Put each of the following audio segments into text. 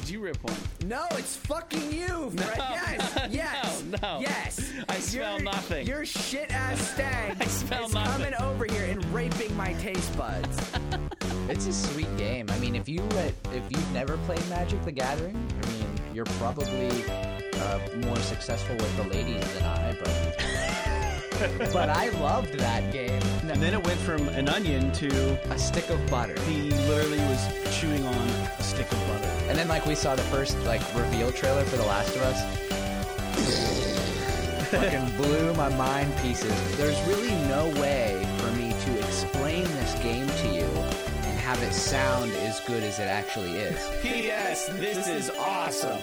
Did you rip one? No, it's fucking you, Fred. yes, no, yes, no. yes. I smell Your- nothing. Your shit ass stag I smell is nothing. coming over here and raping my taste buds. It's a sweet game. I mean, if you uh, if you've never played Magic: The Gathering, I mean, you're probably uh, more successful with the ladies than I. But but I loved that game. And then it went from an onion to A stick of butter, he literally was chewing on a stick of butter. and then like we saw the first like reveal trailer for The Last of Us. Fucking blew my mind pieces. There's really no way for me to explain this game to you and have it sound as good as it actually is. P.S. This is awesome.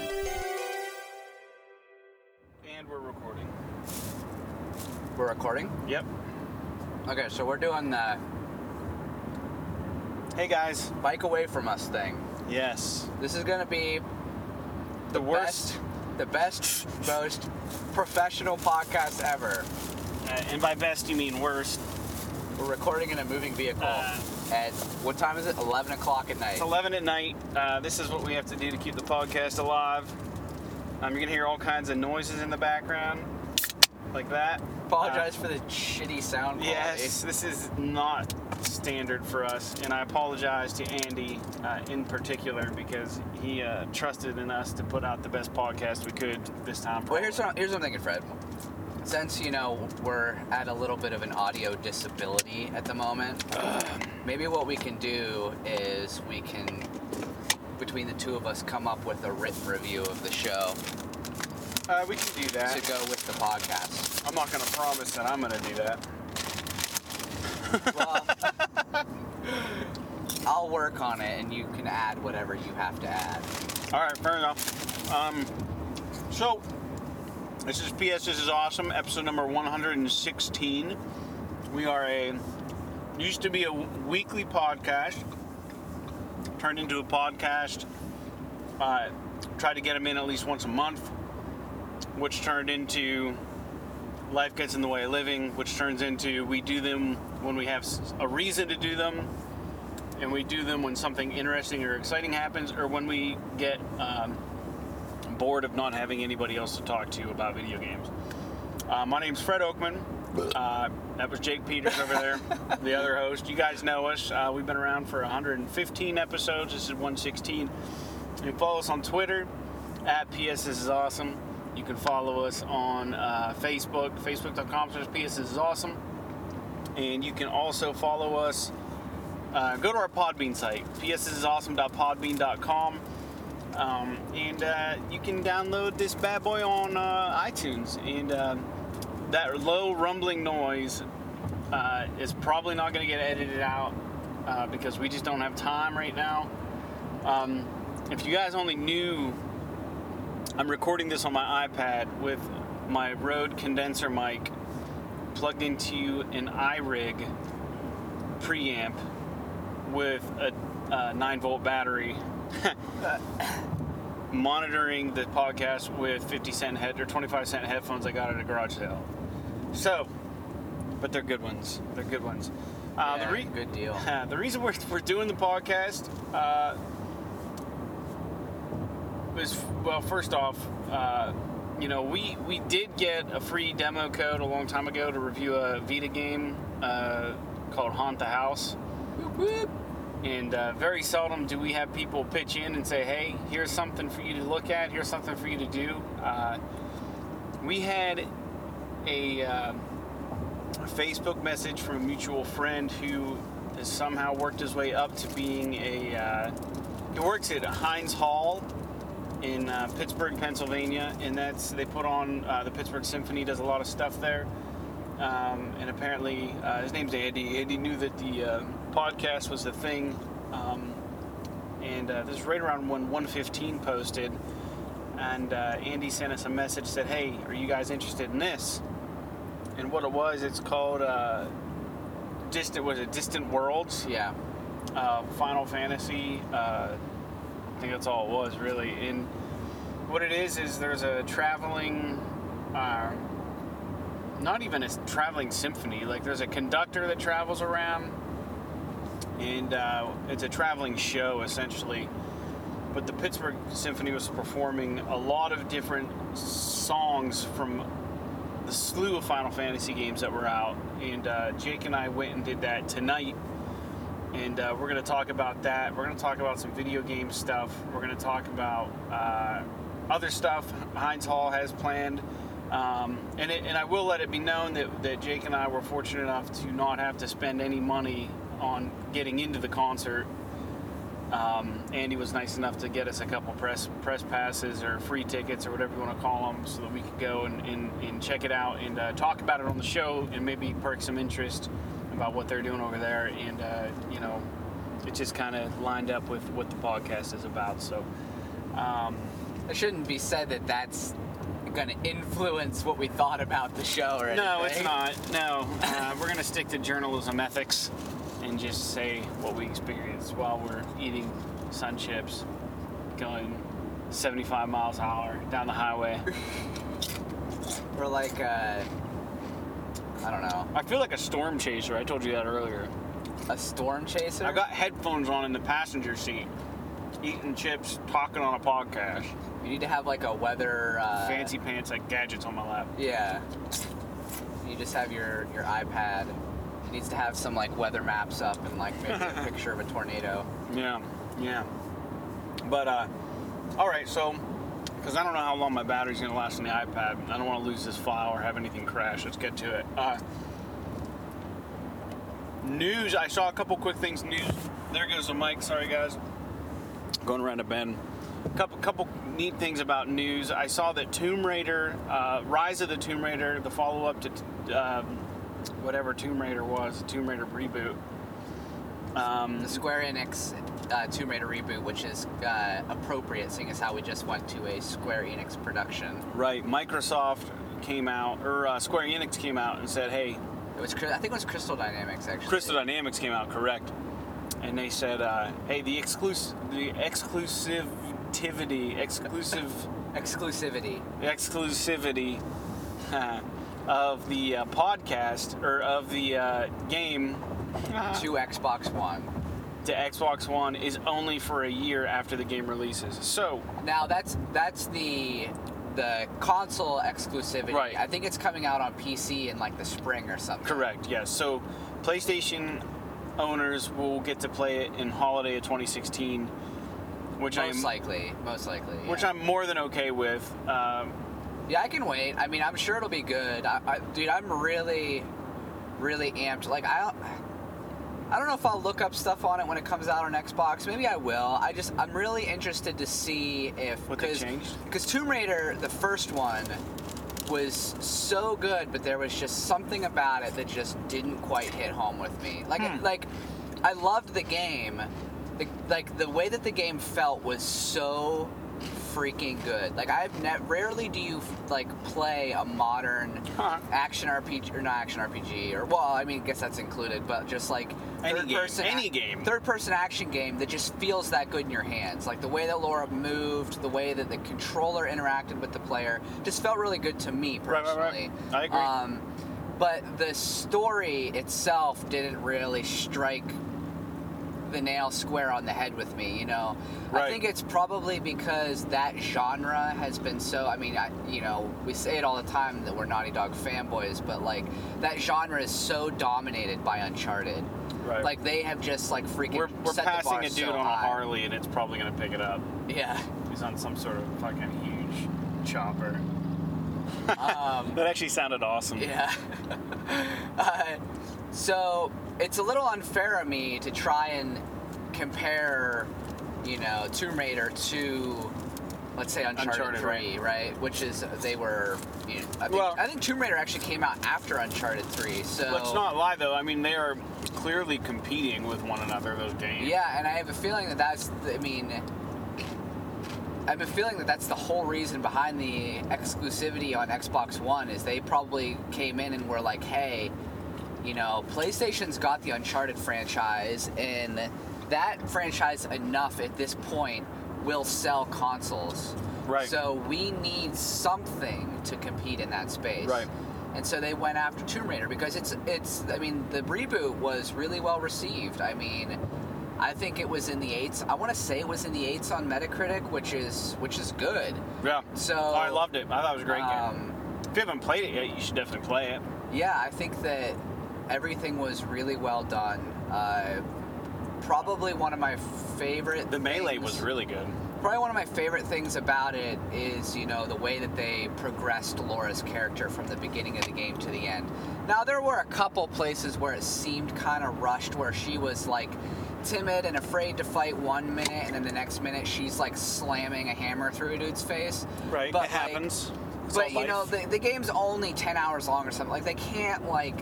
And we're recording. We're recording. Yep. Okay, so we're doing the Hey guys. bike away from us thing. Yes. This is gonna be The worst. best, the best, most professional podcast ever. Uh, and by best you mean worst. We're recording in a moving vehicle Uh, at what time is it? Eleven o'clock at night. It's 11 at night. Uh, this is what we have to do to keep the podcast alive. Um, you're gonna hear all kinds of noises in the background, like that. Apologize for the shitty sound quality. Yes, this is not standard for us, and I apologize to Andy uh, in particular because he uh, trusted in us to put out the best podcast we could this time. Well, here's what, here's what I'm thinking, Fred. Since you know we're at a little bit of an audio disability at the moment, maybe what we can do is we can, between the two of us, come up with a written review of the show uh, we can do that. to go with the podcast. I'm not going to promise that I'm going to do that. Well, I'll work on it, and you can add whatever you have to add. All right, fair enough. Um, so this is PS. This is awesome. Episode number 116. We are a used to be a weekly podcast, turned into a podcast. Uh, tried to get them in at least once a month, which turned into life gets in the way of living, which turns into we do them when we have a reason to do them, and we do them when something interesting or exciting happens, or when we get um, bored of not having anybody else to talk to about video games. Uh, my name's Fred Oakman. Uh, that was Jake Peters over there, the other host. You guys know us. Uh, we've been around for 115 episodes. This is 116. You can follow us on Twitter at PS This Is Awesome. You can follow us on uh, Facebook, facebook.com slash Is Awesome. And you can also follow us uh, go to our Podbean site, pssisawesome.podbean.com, um, and uh, you can download this bad boy on uh, iTunes. And uh, that low rumbling noise uh, is probably not going to get edited out because we just don't have time right now. Um, if you guys only knew, I'm recording this on my iPad with my Rode condenser mic plugged into an iRig preamp with a, uh 9 volt battery monitoring the podcast with 50 cent head or 25 cent headphones I got at a garage sale. So, but they're good ones. They're good ones. Uh, Yeah, the, re- good deal. the reason we're, we're doing the podcast uh, is well, first off, uh, you know, we we did get a free demo code a long time ago to review a Vita game uh, called Haunt the House. And uh, very seldom do we have people pitch in and say, "Hey, here's something for you to look at. Here's something for you to do." Uh, we had a, uh, a Facebook message from a mutual friend who has somehow worked his way up to being a. Uh, he works at Heinz Hall in uh, Pittsburgh, Pennsylvania, and that's they put on uh, the Pittsburgh Symphony. Does a lot of stuff there, um, and apparently uh, his name's Andy. Andy knew that the uh, podcast was a thing, um, and uh, this is right around when 115 posted, and uh, Andy sent us a message said, "Hey, are you guys interested in this?" And what it was, it's called uh, Distant. Was it Distant Worlds? Yeah. uh, Final Fantasy. Think that's all it was really. And what it is is there's a traveling, uh, not even a traveling symphony. Like there's a conductor that travels around, and uh, it's a traveling show essentially. but the Pittsburgh Symphony was performing a lot of different songs from the slew of Final Fantasy games that were out, and uh, Jake and I went and did that tonight. And uh, we're going to talk about that. We're going to talk about some video game stuff. We're going to talk about uh, other stuff Heinz Hall has planned. Um, and, it, and I will let it be known that, that Jake and I were fortunate enough to not have to spend any money on getting into the concert. Um, Andy was nice enough to get us a couple press press passes or free tickets or whatever you want to call them, so that we could go and, and, and check it out and uh, talk about it on the show and maybe perk some interest about what they're doing over there. And uh, you know, it just kind of lined up with what the podcast is about. So. Um, It shouldn't be said that that's going to influence what we thought about the show or anything. No, it's not. No, uh, we're gonna stick to journalism ethics and just say what we experienced while we're eating sun chips, going 75 miles an hour down the highway. We're like, uh, I don't know, I feel like a storm chaser. I told you that earlier. a storm chaser. I got headphones on in the passenger seat, eating chips, talking on a podcast. You need to have like a weather. Uh, Fancy pants like gadgets on my lap. Yeah. You just have your your iPad. It needs to have some like weather maps up and like maybe a picture of a tornado. Yeah, yeah. But uh, all right, so because I don't know how long my battery's gonna last on the iPad, I don't want to lose this file or have anything crash. Let's get to it. Uh, news. I saw a couple quick things. News. There goes the mic. Sorry, guys. Going around a bend. Couple, couple neat things about news. I saw that Tomb Raider, uh, Rise of the Tomb Raider, the follow-up to um, whatever Tomb Raider was, Tomb Raider reboot. Um, The Square Enix uh, Tomb Raider reboot, which is uh, appropriate, seeing as how we just went to a Square Enix production. Right. Microsoft came out, or uh, Square Enix came out and said, "Hey, It was, I think it was Crystal Dynamics actually. Crystal Dynamics came out, correct?" And they said, uh, "Hey, the exclusive, the exclusivity, exclusive, Exclusivity. exclusivity of the uh, podcast or of the uh, game to Xbox One. To Xbox One is only for a year after the game releases." So, Now that's that's the the console exclusivity. Right. I think it's coming out on PC in like the spring or something. Correct. Yes. So PlayStation owners will get to play it in holiday of 2016, which Most I'm likely. Most likely. which yeah. I'm more than okay with. Um, Yeah, I can wait. I mean, I'm sure it'll be good. I, I, dude, I'm really, really amped. Like, I don't, I don't know if I'll look up stuff on it when it comes out on Xbox. Maybe I will. I just, I'm really interested to see if What they changed? because Tomb Raider, the first one, was so good, but there was just something about it that just didn't quite hit home with me. Like, Hmm. like, I loved the game. The, like the way that the game felt was so freaking good. Like I've ne- rarely do you like play a modern Huh. action RPG or not action RPG or well, I mean, I guess that's included, but just like Any third game, person any game. third person action game that just feels that good in your hands. Like the way that Laura moved, the way that the controller interacted with the player, just felt really good to me Right, right, right. personally. I agree. Um, but the story itself didn't really strike the nail square on the head with me. You know, I think it's probably because that genre has been so. I mean, I, you know, we say it all the time that we're Naughty Dog fanboys, but like that genre is so dominated by Uncharted. Right. Like they have just like freaking. we're we're set the passing bar a dude so on a. Harley, and it's probably gonna pick it up. Yeah. He's on some sort of fucking huge chopper. Um, That actually sounded awesome. Yeah. uh, so it's a little unfair of me to try and compare, you know, Tomb Raider to, let's say, Uncharted, Uncharted, 3, right. right. Which is they were. You know, I, think, Well- I think Tomb Raider actually came out after Uncharted 3. So Let's not lie though. I mean, they are clearly competing with one another. Those games. Yeah, and I have a feeling that that's. I mean. I have a feeling that that's the whole reason behind the exclusivity on Xbox One is they probably came in and were like, hey, you know, PlayStation's got the Uncharted franchise, and that franchise enough at this point will sell consoles. Right. So we need something to compete in that space. Right. And so they went after Tomb Raider because it's it's I mean the reboot was really well received. I mean, I think it was in the eights. I want to say it was in the eights on Metacritic, which is which is good. Yeah. So Oh, I loved it. I thought it was a great game. um, If you haven't played it yet, you should definitely play it. Yeah, I think that everything was really well done. Uh, probably one of my favorite. The melee things- was really good. probably one of my favorite things about it is you know the way that they progressed Laura's character from the beginning of the game to the end. Now there were a couple places where it seemed kind of rushed, where she was like timid and afraid to fight one minute, and then the next minute she's like slamming a hammer through a dude's face. Right. But, it like, happens. It's but you know the, the game's only 10 hours long or something like they can't like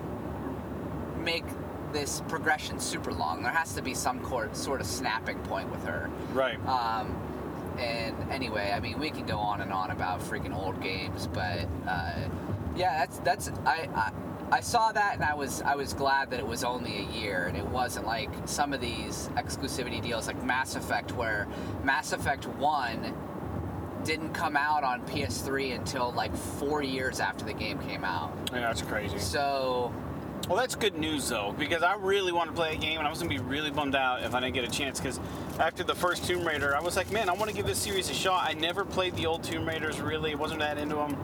make this progression super long there has to be some court, sort of snapping point with her right. um, and anyway i mean we can go on and on about freaking old games but uh, yeah that's that's I, I I saw that and I was I was glad that it was only a year and it wasn't like some of these exclusivity deals like Mass Effect where Mass Effect 1 didn't come out on PS3 until like 4 years after the game came out. yeah, that's crazy. So, Well, that's good news though, because I really want to play a game, and I was gonna be really bummed out if I didn't get a chance. Because after the first Tomb Raider, I was like, man, I want to give this series a shot. I never played the old Tomb Raiders really; wasn't that into them.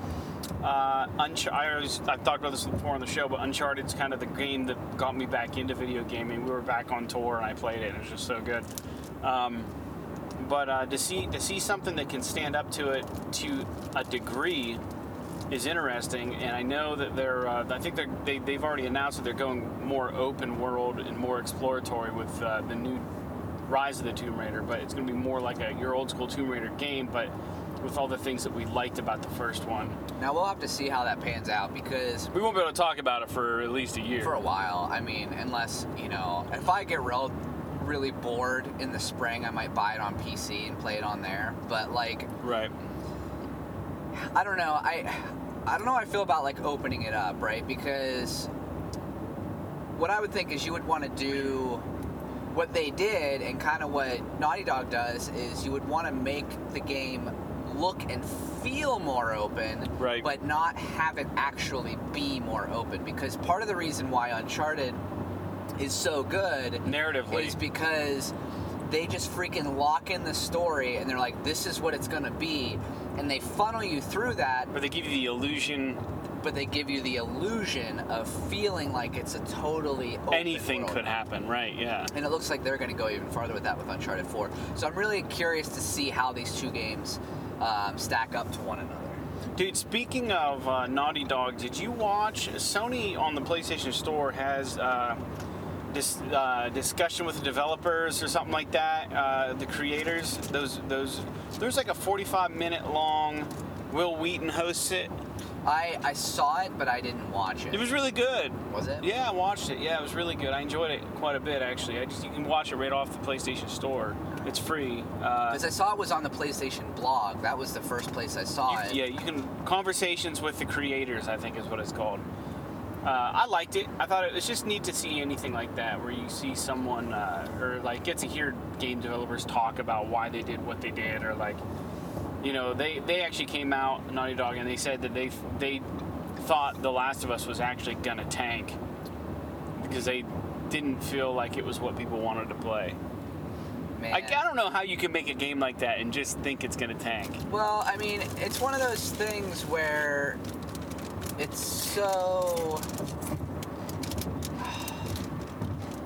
Uh, Unch- I always, I've talked about this before on the show, but Uncharted's kind of the game that got me back into video gaming. We were back on tour, and I played it. and It was just so good. Um, but uh, to see to see something that can stand up to it to a degree is interesting, and I know that they're. Uh, I think they're, they they've already announced that they're going more open world and more exploratory with uh, the new Rise of the Tomb Raider. But it's going to be more like a your old school Tomb Raider game, but with all the things that we liked about the first one. now we'll have to see how that pans out because We won't be able to talk about it for at least a year. for a while, I mean, unless, you know, if I get real really bored in the spring, I might buy it on PC and play it on there. But like right. I don't know. I I don't know how I feel about like opening it up, right? Because what I would think is you would want to do what they did and kind of what Naughty Dog does is you would want to make the game look and feel more open, Right. but not have it actually be more open because part of the reason why Uncharted is so good Narratively. is because they just freaking lock in the story and they're like, this is what it's gonna be, and they funnel you through that, But they give you the illusion but they give you the illusion of feeling like it's a totally open anything world. could happen. Right. Yeah. And it looks like they're going to go even farther with that with Uncharted 4. So I'm really curious to see how these two games um, stack up to one another. Dude, speaking of uh, Naughty Dog, did you watch Sony on the PlayStation Store has uh, this uh, discussion with the developers or something like that? Uh, the creators, those those. There's like a 45 minute long. Wil Wheaton hosts it. I, I saw it, but I didn't watch it. It was really good. Was it? Yeah, I watched it. Yeah, it was really good. I enjoyed it quite a bit actually. I just you can watch it right off the PlayStation Store. It's free. Uh, Because I saw it was on the PlayStation blog. That was the first place I saw You- it. yeah, you can conversations with the creators. I think is what it's called. Uh, I liked it. I thought it was just neat to see anything like that, where you see someone uh, or like get to hear game developers talk about why they did what they did, or like, you know, they they actually came out Naughty Dog and they said that they they thought The Last of Us was actually gonna tank because they didn't feel like it was what people wanted to play. Man. I, I don't know how you can make a game like that and just think it's gonna tank. Well, I mean, it's one of those things where it's so.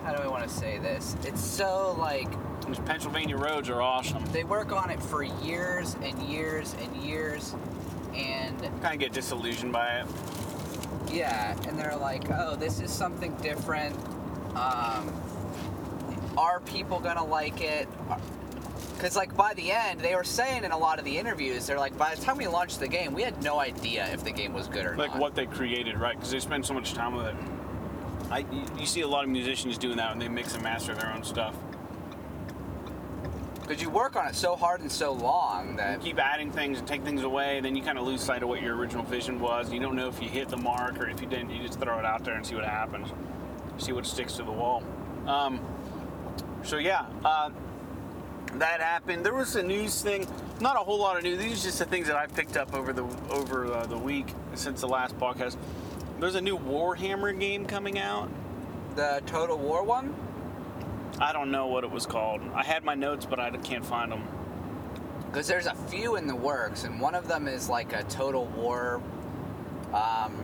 How do I want to say this? It's so like These Pennsylvania roads are awesome. they work on it for years and years and years, and kind of get disillusioned by it. yeah, and they're like, oh, this is something different. Um, are people gonna like it? Because like by the end, they were saying in a lot of the interviews, they're like, by the time we launched the game, we had no idea if the game was good or Like not. Like what they created, right? Because they spend so much time with it. I, you- see a lot of musicians doing that and they mix and master their own stuff. Because you work on it so hard and so long that you Keep adding things and take things away, then you kind of lose sight of what your original vision was. You don't know if you hit the mark or if you didn't. You just throw it out there and see what happens. See what sticks to the wall. Um, so yeah, uh, that happened. There was a news thing, not a whole lot of news. These are just the things that I picked up over the over uh, the week since the last podcast. There's a new Warhammer game coming out. the Total War one. I don't know what it was called. I had my notes, but I can't find them. Because there's a few in the works, and one of them is like a Total War. Um,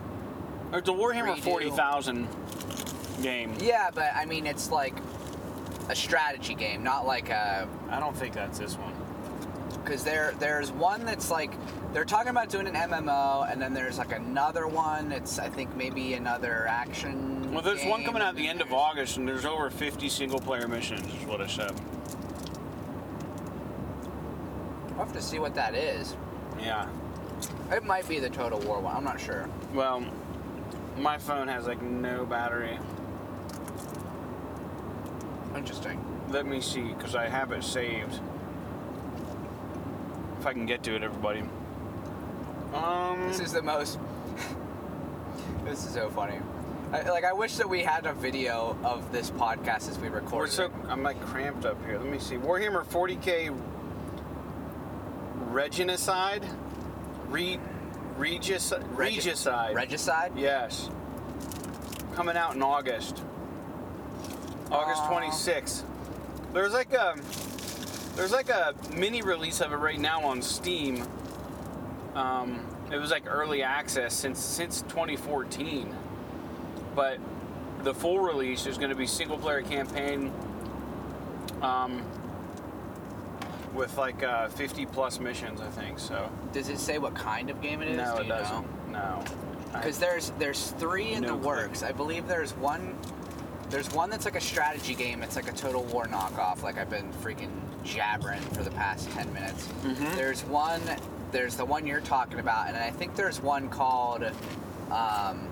There's a Warhammer Redo. 40,000 game. yeah, but I mean, it's like a strategy game, not like a. I don't think that's this one. Because there, there's one that's like they're talking about doing an MMO, and then there's like another one. It's I think maybe another action. Well, there's one coming out at the end of August, and there's over 50 single player missions, is what I said. We'll have to see what that is. Yeah. It might be the Total War one. I'm not sure. Well, my phone has like no battery. Interesting. Let me see, because I have it saved. If I can get to it, everybody. Um, This is the most. this is so funny. I, like I wish that we had a video of this podcast as we we're recorded. so. I'm like cramped up here. Let me see. Warhammer 40k Reginocide, Re, Regis, Regi- Regicide. Regicide. Yes. Coming out in August. August Aw. 26th. There's like a there's like a mini release of it right now on Steam. Um, it was like early access since since 2014. But the full release is going to be single player campaign um, with like uh, 50 plus missions, I think. So Does it say what kind of game it is? no, Do it doesn't. No. Because there's there's three in No the clue. works. I believe there's one. There's one that's like a strategy game. It's like a Total War knockoff. Like I've been freaking jabbering for the past ten minutes. Mhm. There's one. There's the one you're talking about, and I think there's one called um,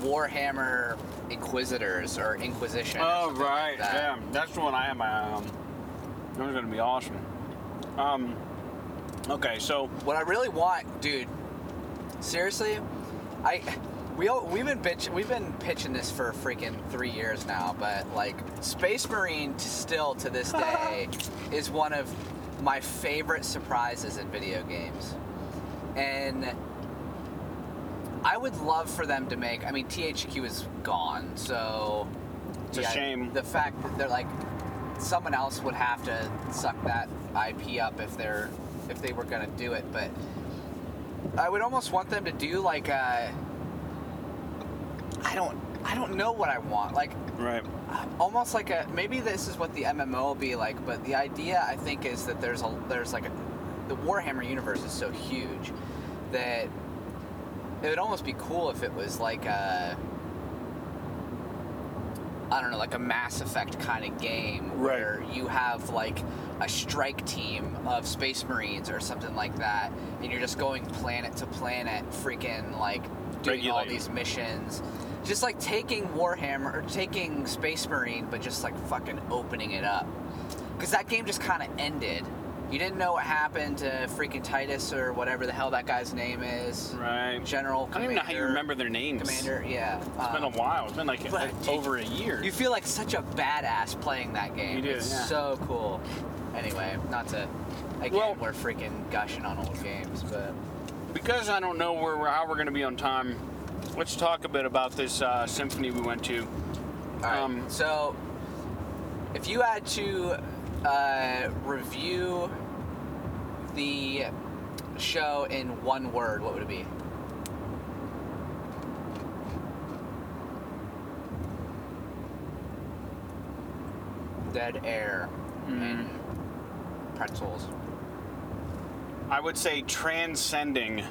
Warhammer Inquisitors or Inquisition. or Oh like right, that. yeah, that's the one I eye on. That gonna be awesome. Um, okay, so What I really want, dude. Seriously, I we all, we've been bitch we've been pitching this for freaking three years now, but like Space Marine t- still to this day is one of my favorite surprises in video games, and I would love for them to make. I mean, THQ is gone, so It's a shame. The fact that they're like someone else would have to suck that IP up if they're if they were gonna do it, but I would almost want them to do like a. I don't I don't know what I want like right, almost like a maybe this is what the MMO will be like, but the idea I think is that there's a there's like a the Warhammer universe is so huge that it would almost be cool if it was like a I don't know, like a Mass Effect kind of game Right. where you have like a strike team of Space Marines or something like that, and you're just going planet to planet, freaking like doing all these missions. Just like taking Warhammer or taking Space Marine, but just like fucking opening it up. Because that game just kind of ended. You didn't know what happened to freaking Titus or whatever the hell that guy's name is. right. General. I don't even know how you remember their names. Commander, yeah. It's been a Um, while. It's been like, like dude, over a year. You feel like such a badass playing that game. You do, It's yeah. so cool. Anyway, not to. Again, Well- we're freaking gushing on old games, but. because I don't know where we're, how we're going to be on time. Let's talk a bit about this uh, symphony we went to. Um, so, if you had to uh, review the show in one word, what would it be? Dead air and pretzels. I would say transcending.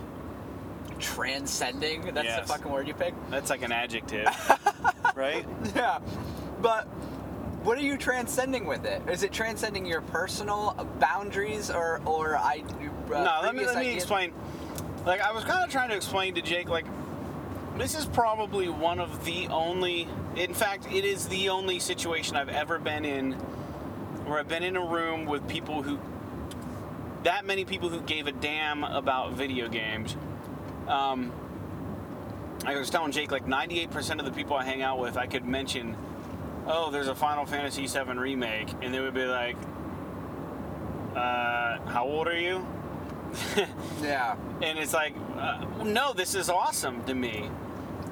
Transcending? That's Yes. the fucking word you picked? That's like an adjective, right? Yeah, but what are you transcending with it? Is it transcending your personal boundaries or or I? Uh, no, let me let me explain. Like I was kind of trying to explain to Jake, like this is probably one of the only. In fact, it is the only situation I've ever been in where I've been in a room with people who that many people who gave a damn about video games. Um, I was telling Jake, like 98% of the people I hang out with, I could mention, oh, there's a Final Fantasy VII remake, and they would be like, uh, how old are you? Yeah. and it's like, uh, no, this is awesome to me.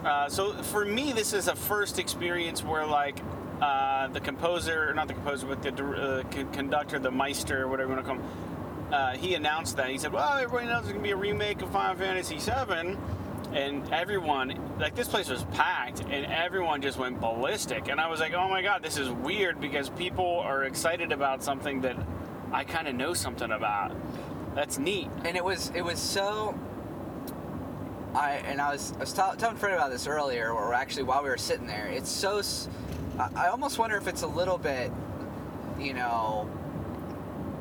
Uh, so for me, this is a first experience where like uh, the composer, not the composer, but the uh, conductor, the Meister, whatever you want to call him, uh, he announced that. He said, "Well, everybody knows there's gonna be a remake of Final Fantasy VII," and everyone, like this place was packed, and everyone just went ballistic. And I was like, "Oh my god, this is weird because people are excited about something that I kind of know something about. That's neat." and it was it was so I and I was I was ta- telling Fred about this earlier, or actually while we were sitting there. It's so I almost wonder if it's a little bit, you know,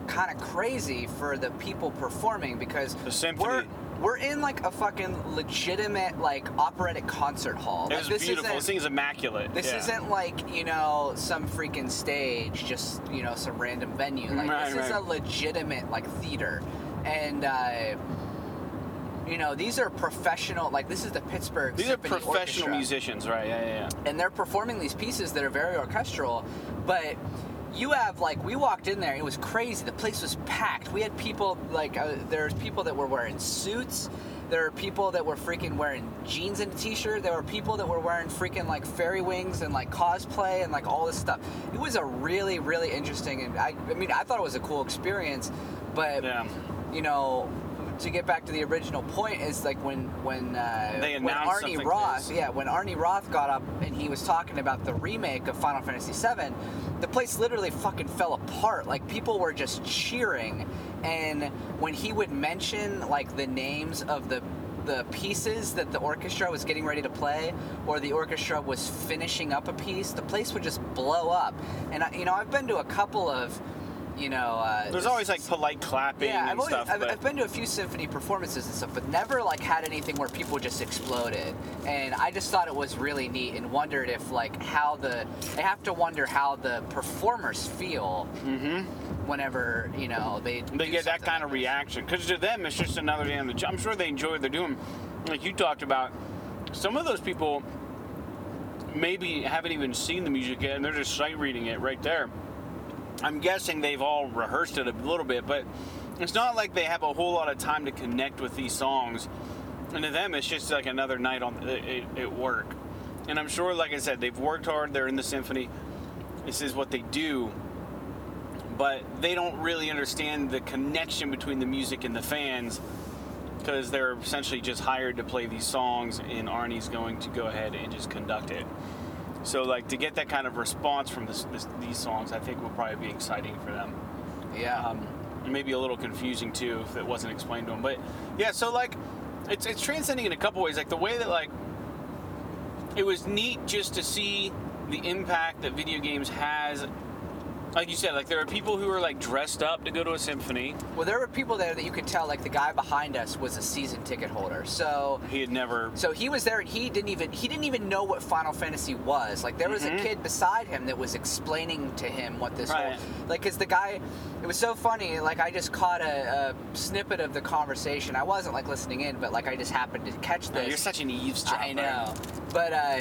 kind of crazy for the people performing because The symphony. we're we're in like a fucking legitimate like operatic concert hall. It Like, was this beautiful. This thing's immaculate. this Yeah. isn't like you know some freaking stage, just you know some random venue. Like Right, this is a legitimate like theater, and uh, you know these are professional. Like this is the Pittsburgh. These are professional Orchestra, musicians, right? Yeah, yeah, yeah. and they're performing these pieces that are very orchestral, but. You have like we walked in there, it was crazy. The place was packed. We had people like uh, there's people that were wearing suits. There are people that were freaking wearing jeans and a t-shirt. There were people that were wearing freaking like fairy wings and like cosplay and like all this stuff. It was a really really interesting and I, I mean I thought it was a cool experience, but Yeah. you know to get back to the original point is like when when uh, They when Arnie Roth yeah when Arnie Roth got up and he was talking about the remake of Final Fantasy VII, the place literally fucking fell apart. Like people were just cheering, and when he would mention like the names of the the pieces that the orchestra was getting ready to play, or the orchestra was finishing up a piece, the place would just blow up. And I, you know, I've been to a couple of, you know, uh, There's always like polite clapping yeah, and I've, always, stuff. I've, but I've been to a few symphony performances and stuff, but never like had anything where people just exploded. And I just thought it was really neat and wondered if like how the I have to wonder how the performers feel whenever you know they Mm-hmm. they get that kind like of this. reaction because to them it's just another day on the job. I'm sure they enjoy what they're doing. Like you talked about, some of those people maybe haven't even seen the music yet, and they're just sight reading it right there. I'm guessing they've all rehearsed it a little bit, but it's not like they have a whole lot of time to connect with these songs. And to them, it's just like another night on at, at work. And I'm sure, like I said, they've worked hard. They're in the symphony. This is what they do but they don't really understand the connection between the music and the fans because they're essentially just hired to play these songs and Arnie's going to go ahead and just conduct it. So like to get that kind of response from this, this, these songs, I think will probably be exciting for them. Yeah. Um, maybe a little confusing too if it wasn't explained to them. But yeah, so like it's it's transcending in a couple ways. Like the way that like it was neat just to see the impact that video games has. Like you said, like there are people who are like dressed up to go to a symphony. well, there were people there that you could tell, like the guy behind us was a season ticket holder. So He had never. So he was there and he didn't even he didn't even know what Final Fantasy was. Like there was Mhm. a kid beside him that was explaining to him what this Right. whole like cuz the guy it was so funny like I just caught a, a snippet of the conversation. I wasn't like listening in, but like I just happened to catch Oh, this. you're such an eavesdropper. I know. But uh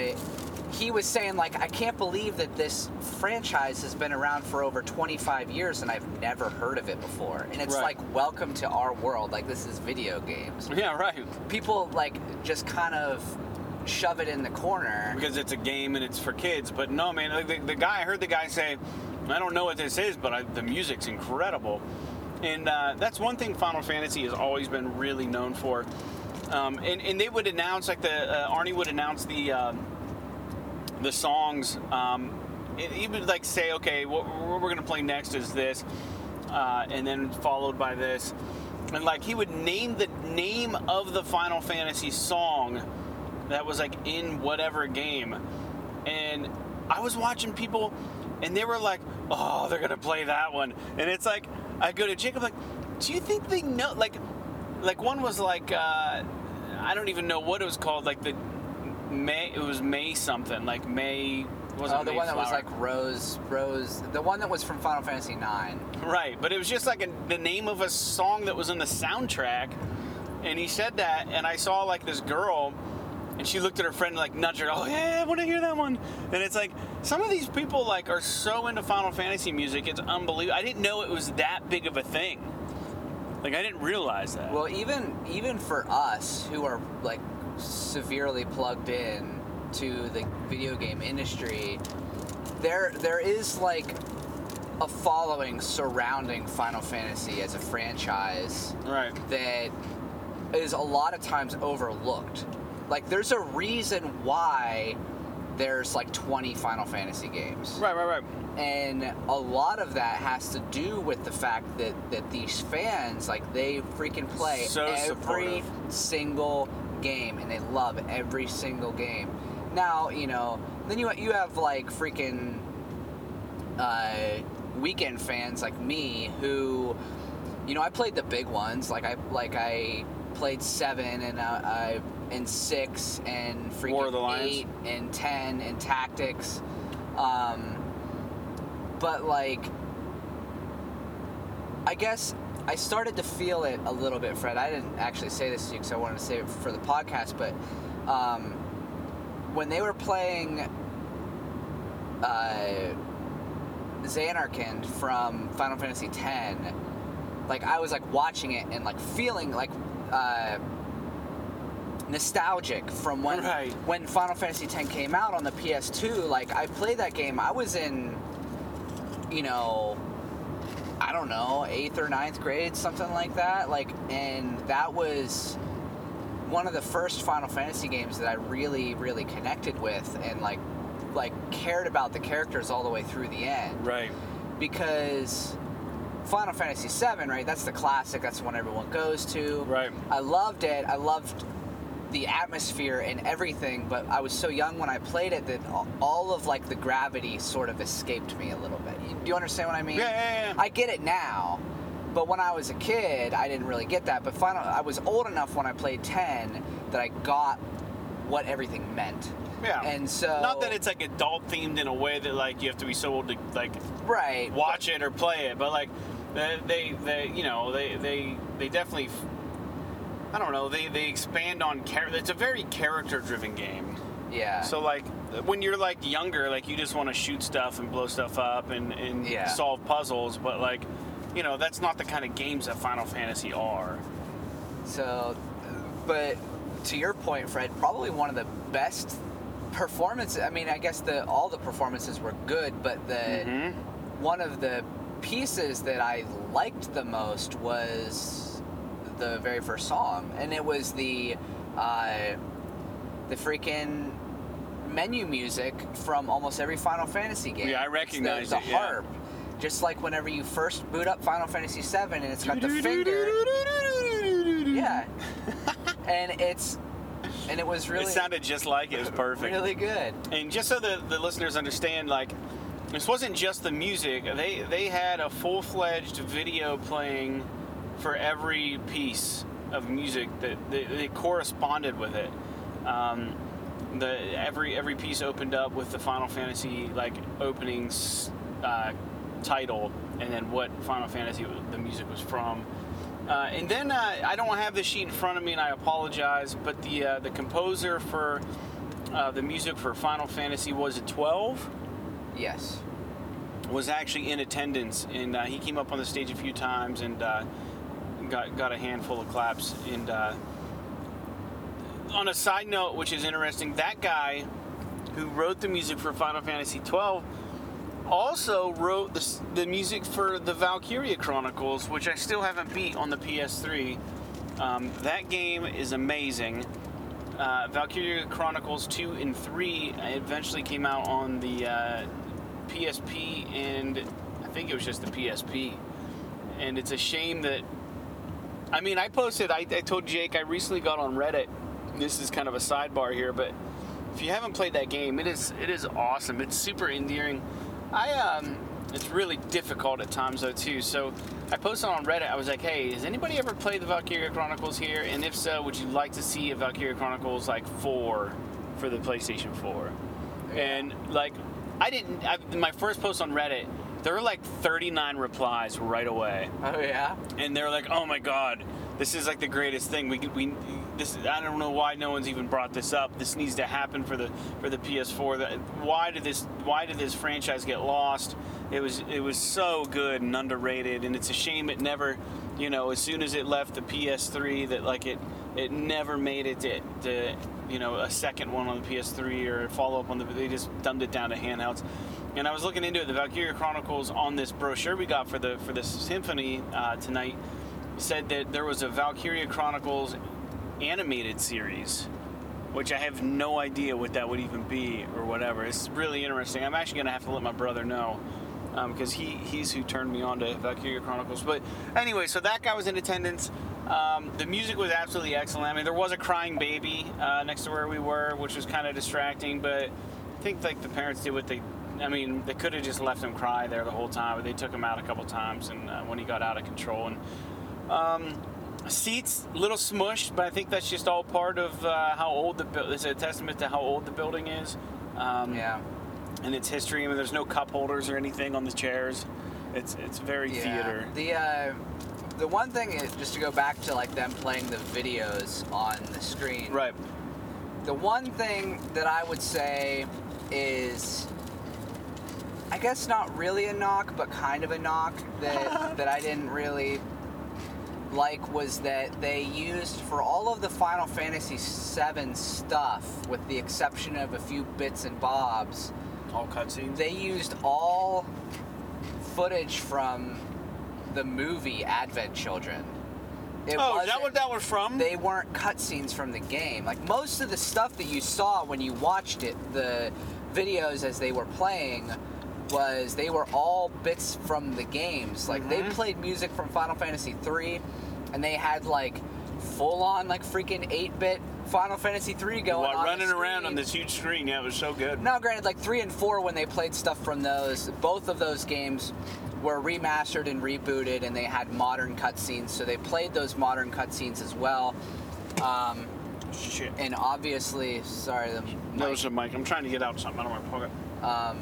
he was saying like I can't believe that this franchise has been around for over 25 years and I've never heard of it before. And it's Right. like welcome to our world. Like this is video games Yeah, right. people like just kind of shove it in the corner. Because it's a game and it's for kids. But no, man. Like the, the guy, I heard the guy say, "I don't know what this is, but I, the music's incredible." And uh, that's one thing Final Fantasy has always been really known for. Um, and, and they would announce like the uh, Arnie would announce the um, the songs. Um, would like say, "Okay, what, what we're gonna play next is this," uh, and then followed by this. And like he would name the name of the Final Fantasy song that was like in whatever game. And I was watching people and they were like, oh, they're gonna play that one. And it's like I go to Jacob like, do you think they know like like one was like uh I don't even know what it was called, like the May it was May something, like May wasn't Oh, the one that was like Rose, Rose, the one that was from Final Fantasy IX. Right, but it was just like a, the name of a song that was in the soundtrack, and he said that, and I saw like this girl, and she looked at her friend like nudge her, oh yeah, I want to hear that one, and it's like some of these people like are so into Final Fantasy music, it's unbelievable. I didn't know it was that big of a thing. Like I didn't realize that. Well, even even for us who are like severely plugged in to the video game industry, there there is like a following surrounding Final Fantasy as a franchise Right. that is a lot of times overlooked. Like there's a reason why there's like 20 Final Fantasy games. Right, right, right. And a lot of that has to do with the fact that, that these fans, like, they freaking play So every supportive. single game and they love every single game. Now, you know, then you, you have, like, freaking uh, weekend fans like me who, you know, I played the big ones. Like, I, like, I played seven and uh, I, and six and freaking War of the Lions. eight and ten and tactics. Um, but like i guess i started to feel it a little bit fred i didn't actually say this to you because i wanted to say it for the podcast but um, when they were playing uh, Zanarkand from Final Fantasy X, like I was like watching it and like feeling like uh, nostalgic from when Right. when Final Fantasy X came out on the PS2. Like I played that game, I was in, you know, I don't know, eighth or ninth grade, something like that. Like, and that was one of the first Final Fantasy games that I really, really connected with and like, like cared about the characters all the way through the end Right. because Final Fantasy VII, right? That's the classic. That's the one everyone goes to. Right. I loved it. I loved the atmosphere and everything, but I was so young when I played it that all of like the gravity sort of escaped me a little bit. You- Do you understand what I mean? Yeah, yeah, yeah. I get it now, but when I was a kid, I didn't really get that. But final, I was old enough when I played 10 that I got what everything meant. Yeah. And so Not that it's like adult themed in a way that like you have to be so old to like right. watch it or play it, but like they they, they you know they they they definitely I don't know they they expand on character. It's a very character driven game. Yeah. So like when you're like younger, like you just want to shoot stuff and blow stuff up and and Yeah. solve puzzles, but like you know that's not the kind of games that Final Fantasy are. So, but to your point, Fred, probably one of the best performances. I mean, I guess the all the performances were good, but the Mhm. one of the pieces that I liked the most was the very first song, and it was the uh, the freaking menu music from almost every Final Fantasy game. Yeah, I recognize the, it, the yeah. harp. Just like whenever you first boot up Final Fantasy VII and it's got the finger. Yeah. and it's and it was really It sounded just like it. It was perfect. really good. And just so the, the listeners understand, like this wasn't just the music. They they had a full fledged video playing for every piece of music that that, that corresponded with it. Um, the every every piece opened up with the Final Fantasy like openings uh, title, and then what Final Fantasy the music was from. Uh, and then uh, I don't have the sheet in front of me, and I apologize. But the uh, the composer for uh, the music for Final Fantasy was it 12 Yes. was actually in attendance, and uh, he came up on the stage a few times and uh, got got a handful of claps. And uh, on a side note, which is interesting, that guy who wrote the music for Final Fantasy XII also wrote the, the music for the Valkyria Chronicles, which I still haven't beat on the PS3. Um, that game is amazing. Uh, Valkyria Chronicles 2 and 3 eventually came out on the uh, PSP and I think it was just the PSP. And it's a shame that. I mean, I posted, I, I told Jake, I recently got on Reddit. This is kind of a sidebar here, but if you haven't played that game, it is it is awesome. It's super endearing. I um, it's really difficult at times though too. So I posted on Reddit. I was like, hey, has anybody ever played the Valkyria Chronicles here? And if so, would you like to see a Valkyria Chronicles like four for the PlayStation Four? And like, I didn't. I, my first post on Reddit, there were like 39 replies right away Oh yeah. and they're like, "Oh my god, this is like the greatest thing. We we this I don't know why no one's even brought this up. This needs to happen for the for the PS4. That why did this why did this franchise get lost? It was it was so good and underrated, and it's a shame it never, you know, as soon as it left the PS3, that like it it never made it to, to you know a second one on the PS3 or a follow up on the. They just dumbed it down to handhelds. And I was looking into it. The Valkyria Chronicles on this brochure we got for the for this symphony uh, tonight said that there was a Valkyria Chronicles animated series, which I have no idea what that would even be or whatever. It's really interesting. I'm actually gonna have to let my brother know because he he's who turned me on to Valkyria Chronicles. But anyway, so that guy was in attendance. Um, the music was absolutely excellent. I mean, there was a crying baby uh, next to where we were, which was kind of distracting. But I think like the parents did what they. I mean, they could have just left him cry there the whole time, but they took him out a couple times, and uh, when he got out of control, and um, seats a little smushed, but I think that's just all part of uh, how old the building. It's a testament to how old the building is. Um, Yeah. and its history. I mean, there's no cup holders or anything on the chairs. It's it's very Yeah. theater. The uh, the one thing is just to go back to like them playing the videos on the screen. Right. The one thing that I would say is, I guess not really a knock, but kind of a knock that that I didn't really like was that they used for all of the Final Fantasy VII stuff, with the exception of a few bits and bobs, All cutscenes. they used all footage from the movie Advent Children. It oh, is that what that was from? they weren't cutscenes from the game. Like most of the stuff that you saw when you watched it, the videos as they were playing, was they were all bits from the games. Like they Mhm. played music from Final Fantasy III, and they had like full on like freaking 8-bit Final Fantasy III going While on. running around on this huge screen. Yeah, it was so good. Now, granted, like three and four, when they played stuff from those, both of those games were remastered and rebooted, and they had modern cutscenes. So they played those modern cutscenes as well. Um, Shit. and obviously, sorry, the That mic- was a mic. I'm trying to get out something out of my pocket. um,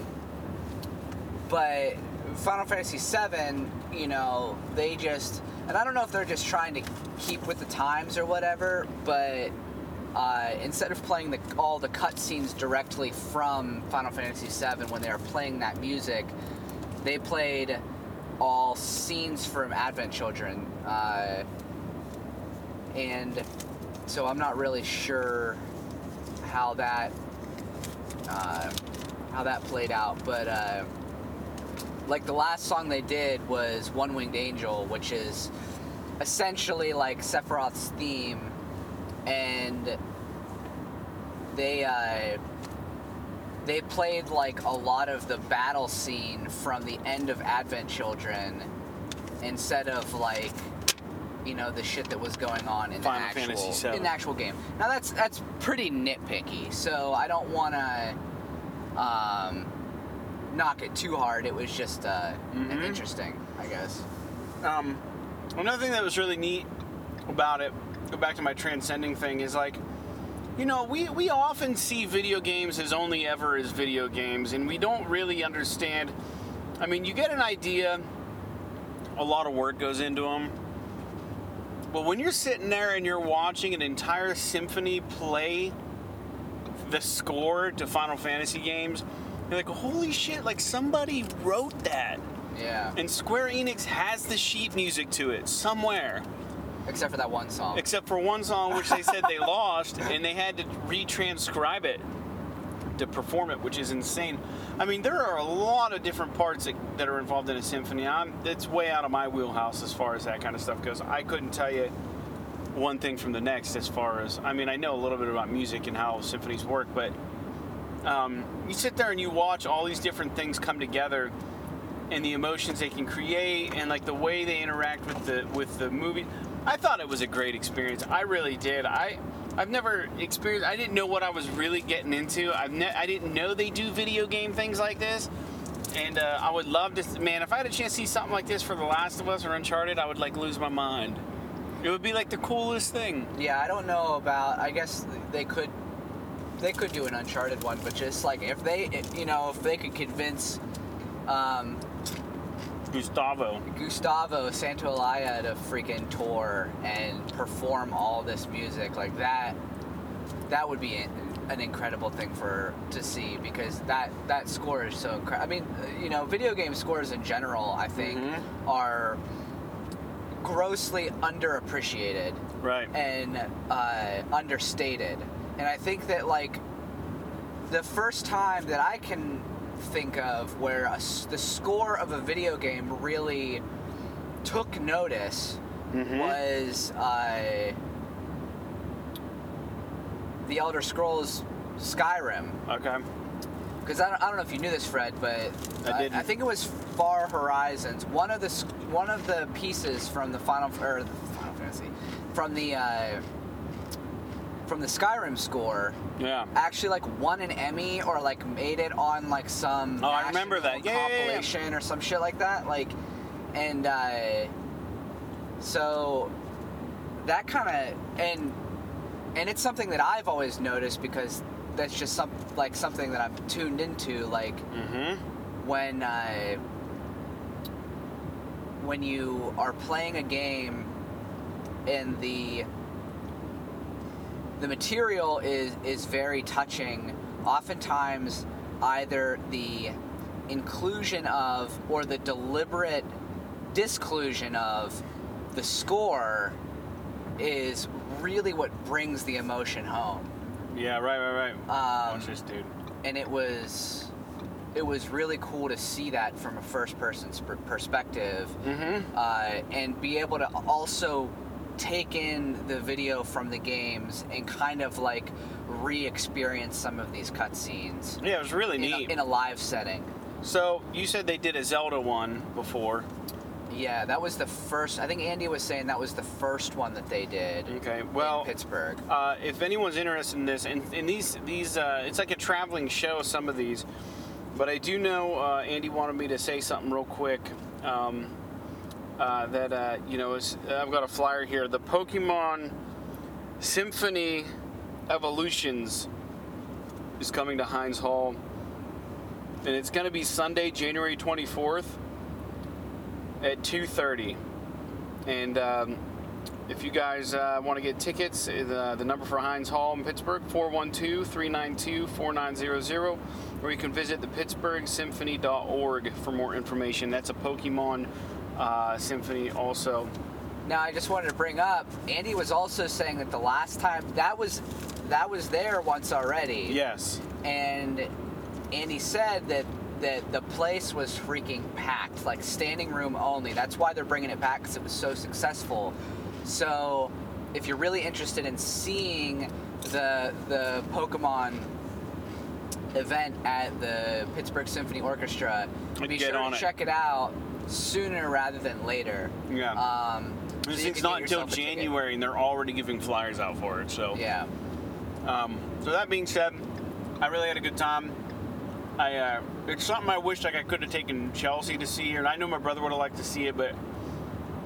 but Final Fantasy VII, you know, they just, and I don't know if they're just trying to keep with the times or whatever, but uh, instead of playing the, all the cutscenes directly from Final Fantasy VII when they were playing that music, they played all scenes from Advent Children. Uh, and so I'm not really sure how that uh, how that played out, but uh, like the last song they did was One Winged Angel, which is essentially like Sephiroth's theme, and they uh, they played like a lot of the battle scene from the end of Advent Children instead of like you know the shit that was going on in Final the actual in the actual game. Now that's that's pretty nitpicky, so I don't want to um, knock it too hard. It was just uh, Mhm. interesting, I guess. Um, another thing that was really neat about it, go back to my transcending thing, is like, you know, we, we often see video games as only ever as video games, and we don't really understand. I mean, you get an idea, a lot of work goes into them. But when you're sitting there and you're watching an entire symphony play the score to Final Fantasy games, you're like, holy shit, like somebody wrote that. Yeah. And Square Enix has the sheet music to it somewhere, Except for that one song. except for one song which they said they lost, and they had to retranscribe it to perform it, which is insane. I mean, there are a lot of different parts that, that are involved in a symphony. I'm, it's way out of my wheelhouse as far as that kind of stuff goes. I couldn't tell you one thing from the next as far as I mean, I know a little bit about music and how symphonies work, but um, you sit there and you watch all these different things come together and the emotions they can create and like the way they interact with the with the movie. I thought it was a great experience. I really did. I i've never experienced i didn't know what i was really getting into. I've ne- i didn't know they do video game things like this. And uh, i would love to man if i had a chance to see something like this for the last of us or uncharted i would like lose my mind. It would be like the coolest thing. Yeah, I don't know about. I guess they could, they could do an Uncharted one, but just like if they, you know, if they could convince um, gustavo Gustavo Santaolalla to freaking tour and perform all this music like that, that would be an incredible thing for to see because that that score is so incredible. I mean, you know, video game scores in general, I think, Mhm. are grossly underappreciated right and uh, understated. And I think that like the first time that I can think of where a the score of a video game really took notice Mm-hmm. was uh, the Elder Scrolls Skyrim. Okay. Because I don't, I don't know if you knew this, Fred, but I didn't. I, think it was Far Horizons. One of the one of the pieces from the Final or the Final Fantasy, from the uh, from the Skyrim score, Yeah. actually like won an Emmy or like made it on like some Oh, I remember that. Yeah, yeah, yeah, yeah. compilation or some shit like that. Like, and uh, so that kind of and and it's something that I've always noticed because that's just some like something that I'm tuned into. Like Mm-hmm. when uh, when you are playing a game in the the material is is very touching oftentimes either the inclusion of or the deliberate disclusion of the score is really what brings the emotion home Yeah. Right. Right. Right. um, this dude. and it was it was really cool to see that from a first person's per- perspective Mm-hmm. uh, and be able to also take in the video from the games and kind of like re-experience some of these cutscenes Yeah, it was really in a, neat. in a live setting. so you said they did a Zelda one before. Yeah, that was the first. I think Andy was saying that was the first one that they did Okay. Well, in Pittsburgh. uh, if anyone's interested in this, and, and these these uh, it's like a traveling show. Some of these, but I do know uh, Andy wanted me to say something real quick. Um, uh, that uh, you know is I've got a flyer here. The Pokemon Symphony Evolutions is coming to Heinz Hall, and it's going to be Sunday, January 24th at 2:30. And um, if you guys uh, want to get tickets, uh, the, the number for Heinz Hall in Pittsburgh, 412-392-4900, or you can visit the pittsburghsymphony.org for more information. That's a Pokemon uh, symphony also. Now, I just wanted to bring up. Andy was also saying that the last time that was that was there once already. Yes. and Andy said that that the place was freaking packed, like standing room only. That's why they're bringing it back because it was so successful. So, if you're really interested in seeing the the Pokemon event at the Pittsburgh Symphony Orchestra, be Get sure on to it. check it out sooner rather than later. Yeah. Um, so This not until yourself a ticket. January, and they're already giving flyers out for it. So Yeah. Um, so that being said, I really had a good time. I uh, it's something I wish like I could have taken Chelsea to see, and I know my brother would have liked to see it, but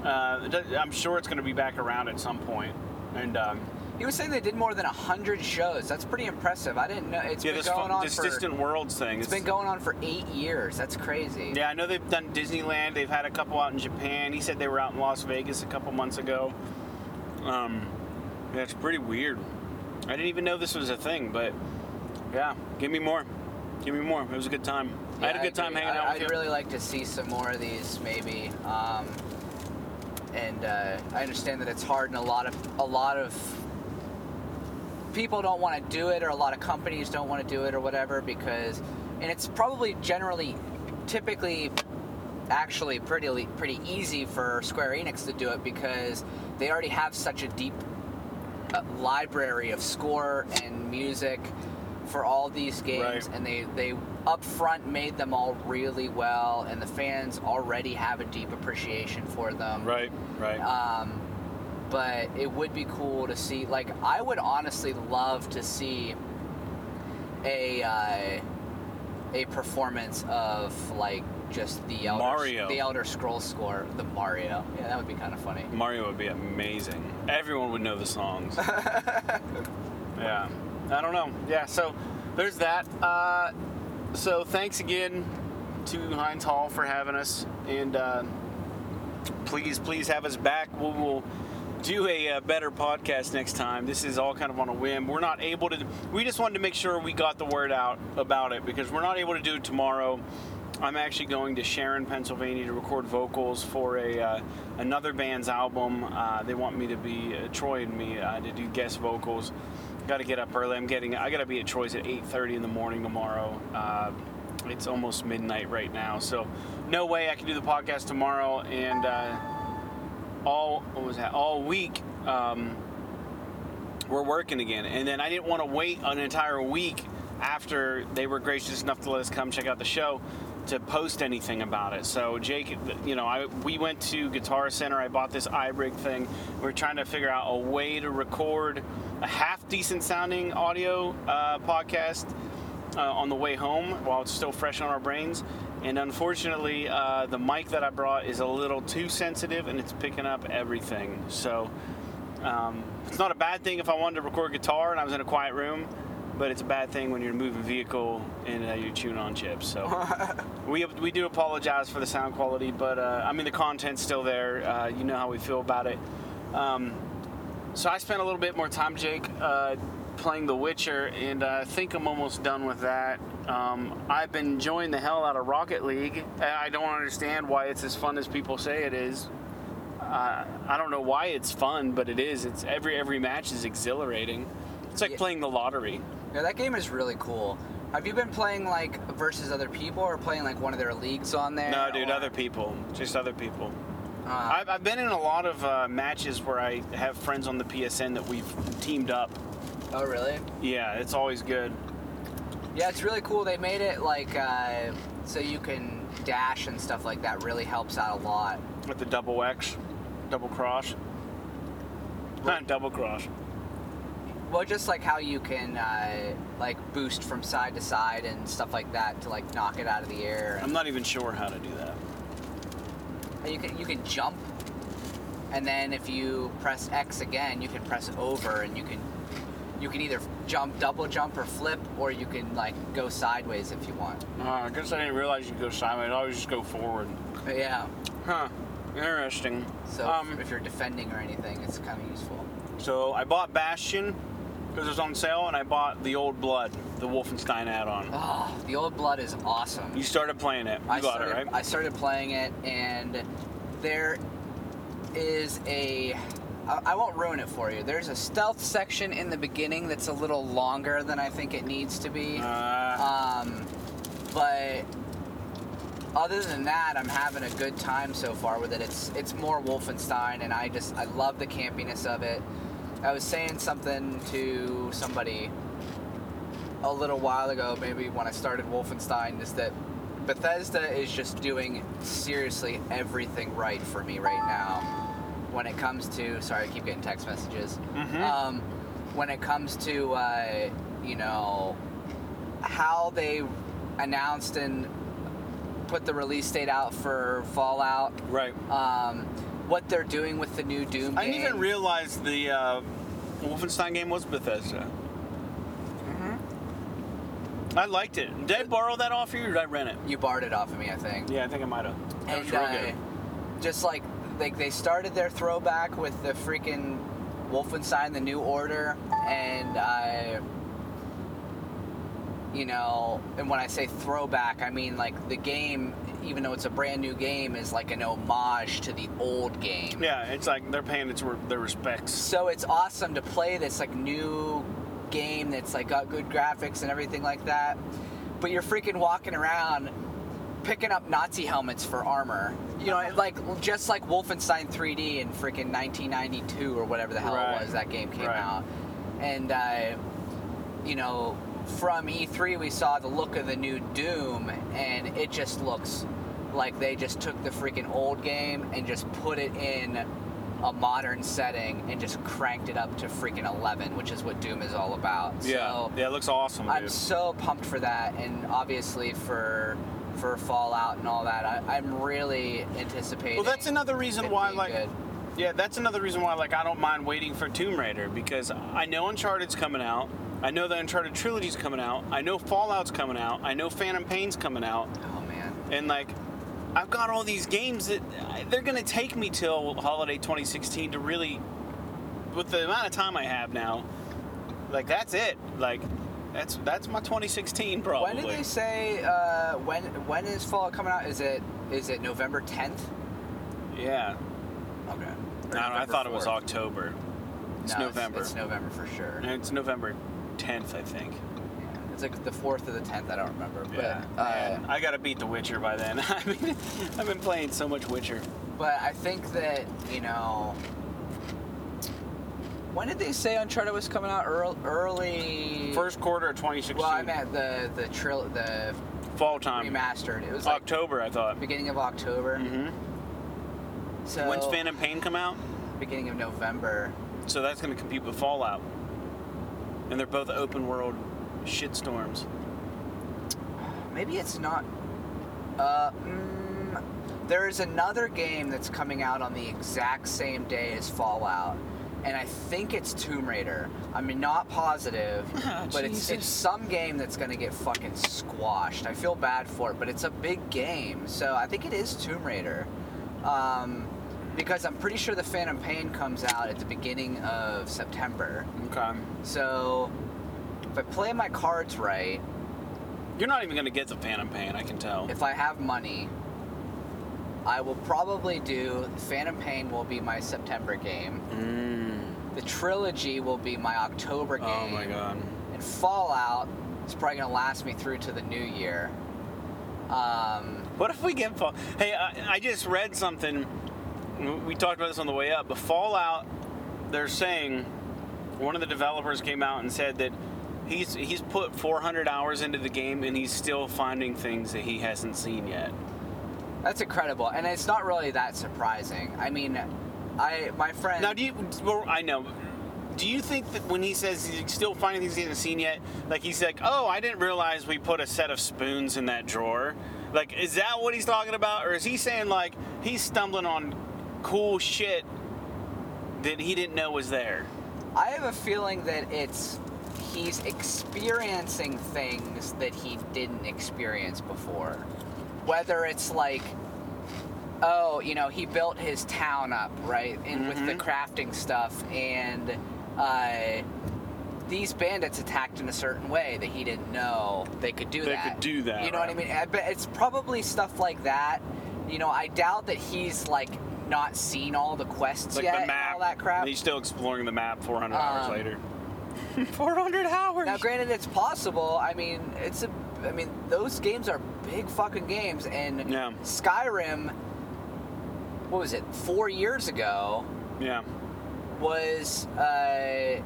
uh, I'm sure it's going to be back around at some point. And um, He was saying they did more than hundred shows. That's pretty impressive. I didn't know it's yeah, been this, going on this for. distant worlds thing. It's been going on for eight years. That's crazy. Yeah, I know they've done Disneyland. They've had a couple out in Japan. He said they were out in Las Vegas a couple months ago. Um, yeah, it's pretty weird. I didn't even know this was a thing, but yeah, give me more. Give me more. It was a good time. I had a Yeah, good time hanging I, out with I'd you. really like to see some more of these, maybe. Um, and uh, I understand that it's hard, and a lot of a lot of people don't want to do it, or a lot of companies don't want to do it, or whatever, because, and it's probably generally, typically, actually pretty pretty easy for Square Enix to do it because they already have such a deep uh, library of score and music for all these games, Right. and they they upfront made them all really well, and the fans already have a deep appreciation for them. Right, right. Um, but it would be cool to see. Like, I would honestly love to see a uh, a performance of like just the Elder, Mario. the Elder Scrolls score, the Mario. Yeah, that would be kind of funny. Mario would be amazing. Everyone would know the songs. yeah. I don't know. Yeah, so there's that. Uh, so thanks again to Heinz Hall for having us. And uh, please, please have us back. We will do a, uh better podcast next time. This is all kind of on a whim. We're not able to, we just wanted to make sure we got the word out about it because we're not able to do it tomorrow. I'm actually going to Sharon, Pennsylvania to record vocals for a uh, another band's album. Uh, they want me to be uh, Troy and me uh, to do guest vocals. Got to get up early. I'm getting. I got to be at Troy's at 8:30 in the morning tomorrow. Uh, it's almost midnight right now, so no way I can do the podcast tomorrow. And all what was that? All week, um, we're working again. And then I didn't want to wait an entire week after they were gracious enough to let us come check out the show to post anything about it. So Jake, you know, I we went to Guitar Center. I bought this iRig thing. We are trying to figure out a way to record a half decent sounding audio uh, podcast uh, on the way home while it's still fresh on our brains. And unfortunately, uh, the mic that I brought is a little too sensitive and it's picking up everything. So um, it's not a bad thing if I wanted to record guitar and I was in a quiet room, but it's a bad thing when you're moving vehicle and uh, you're chewing on chips. So we, we do apologize for the sound quality, but uh, I mean, the content's still there. Uh, you know how we feel about it. Um, so I spent a little bit more time, Jake, uh, playing The Witcher, and uh, I think I'm almost done with that. Um, I've been enjoying the hell out of Rocket League. I don't understand why it's as fun as people say it is. Uh, I don't know why it's fun, but it is. It's every every match is exhilarating. It's like Yeah. playing the lottery. Yeah, that game is really cool. Have you been playing like versus other people or playing like one of their leagues on there? No, dude, or- other people, just other people. Uh, I've, I've been in a lot of uh, matches where I have friends on the PSN that we've teamed up. Oh, really? Yeah, it's always good. Yeah, it's really cool. They made it like uh, so you can dash and stuff like that. Really helps out a lot. With the double X, double cross. Not double cross. Well, just like how you can uh, like boost from side to side and stuff like that to like knock it out of the air. I'm not even sure how to do that. And you can you can jump, and then if you press X again, you can press over, and you can you can either jump, double jump, or flip, or you can like go sideways if you want. Uh, I guess I didn't realize you could go sideways. I always just go forward. But yeah. Huh. Interesting. So um, if you're defending or anything, it's kind of useful. so I bought Bastion because it was on sale, and I bought the Old Blood, the Wolfenstein add-on. Oh, the old blood is awesome. You started playing it. You I got started, it, right? I started playing it, and there is a. I I won't ruin it for you. There's a stealth section in the beginning that's a little longer than I think it needs to be. Uh, Um, but other than that, I'm having a good time so far with it. It's it's more Wolfenstein, and I just I love the campiness of it. I was saying something to somebody a little while ago, maybe when I started Wolfenstein, is that Bethesda is just doing seriously everything right for me right now. When it comes to, sorry, I keep getting text messages. Mhm. Um, when it comes to, uh, you know, how they announced and put the release date out for Fallout, right. um, what they're doing with the new Doom I didn't even realize the uh, Wolfenstein game was Bethesda. Mm-hmm. I liked it. Did I borrow that off you, or did I rent it? you borrowed it off of me, I think. Yeah, I think I might have. That was and real uh, good. just like like they started their throwback with the freaking Wolfenstein: The New Order, and uh, you know, and when I say throwback, I mean like the game, even though it's a brand new game, is like an homage to the old game. Yeah, it's like they're paying its their respects. So it's awesome to play this like new game that's like got good graphics and everything like that. But you're freaking walking around picking up Nazi helmets for armor. You know, like just like Wolfenstein 3D in freaking 1992 or whatever the hell Right. it was that game came Right. out. And uh, you know, from E3 we saw the look of the new Doom and it just looks like they just took the freaking old game and just put it in a modern setting and just cranked it up to freaking 11, which is what Doom is all about. Yeah, So yeah, it looks awesome, I'm so pumped for that, and obviously for for Fallout and all that. I, I'm really anticipating. Well, that's another reason why, like, good. yeah, that's another reason why, like, I don't mind waiting for Tomb Raider because I know Uncharted's coming out. I know the Uncharted trilogy's coming out. I know Fallout's coming out. I know Phantom Pain's coming out, Oh man. and like, I've got all these games that uh, they're gonna take me till holiday 2016 to really, with the amount of time I have now, like that's it. Like, that's that's my 2016 probably. When did they say? Uh, when when is Fallout coming out? Is it is it November 10th? Yeah, Okay. Or I, don't I November thought it was October. It's No, November. It's, November for sure. And it's November 10th, I think. Yeah. It's like the fourth or the tenth. I don't remember. Yeah, But uh, I gotta beat The Witcher by then. I mean, I've been playing so much Witcher. but I think that you know. When did they say Uncharted was coming out? Early. early First quarter of 2016. Well, I meant the the trill the fall time. remastered. It was like October, I thought. beginning of October. hmm So When's Phantom Pain come out? beginning of November. So that's gonna compete with Fallout. And they're both open world shitstorms. Maybe it's not. Uh, mm, there's another game that's coming out on the exact same day as Fallout, and I think it's Tomb Raider. I mean, not positive, Ah, but it's it's some game that's gonna get fucking squashed. I feel bad for it, but it's a big game, so I think it is Tomb Raider. Um, because I'm pretty sure the Phantom Pain comes out at the beginning of September. Okay. So if I play my cards right, You're not even gonna get the Phantom Pain, I can tell. if I have money, I will probably do Phantom Pain will be my September game. Mm. The trilogy will be my October game. Oh my god. And Fallout is probably gonna last me through to the new year. Um, What if we get Fall? Hey, I, I just read something. We talked about this on the way up. But Fallout, they're saying one of the developers came out and said that he's he's put 400 hours into the game and he's still finding things that he hasn't seen yet. that's incredible, and it's not really that surprising. I mean, I my friend. Now, do you? Well, I know. Do you think that when he says he's still finding things he hasn't seen yet, like he's like, "Oh, I didn't realize we put a set of spoons in that drawer." Like, is that what he's talking about, or is he saying like he's stumbling on cool shit that he didn't know was there? I have a feeling that it's he's experiencing things that he didn't experience before. Whether it's like oh, you know, he built his town up, right? And with the Mhm. crafting stuff and uh these bandits attacked in a certain way that he didn't know they could do They that. They could do that, You know what I mean? I bet it's probably stuff like that. You know, I doubt that he's like not seen all the quests Like yet the and map. all that crap. He's still exploring the map 400 hours Um, later. 400 hours. Now, granted, it's possible. I mean, it's a. I mean, those games are big fucking games, and Yeah. Skyrim. What was it? Four years ago yeah. was uh,